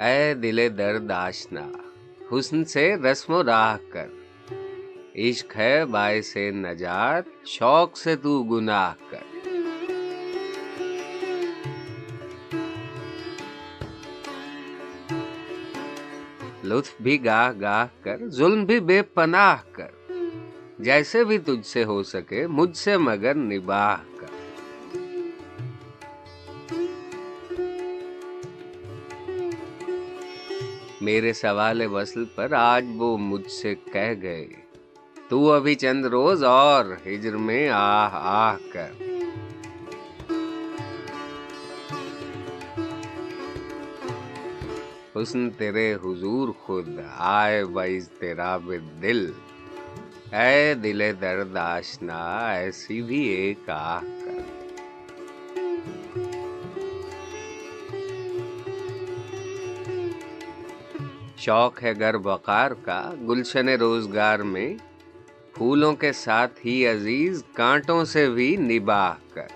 اے دل درد آشنا، حسن سے رسم و راہ کر۔ عشق ہے باعث نجات، شوق سے تو گناہ کر۔ لطف بھی گاہ گاہ کر، ظلم بھی بے پناہ کر۔ جیسے بھی تجھ سے ہو سکے، مجھ سے مگر نباہ میرے سوال وصل پر آج وہ مجھ سے کہہ گئے۔ تو ابھی چند روز اور ہجر میں آہ آہ کر۔ حسن تیرے حضور خود آئے بائی تیرا بے دل۔ اے دل درد آشنا، ایسی بھی ایک آہ کر۔ شوق ہے گر بقار کا، گلشن روزگار میں پھولوں کے ساتھ ہی عزیز، کانٹوں سے بھی نباہ کر۔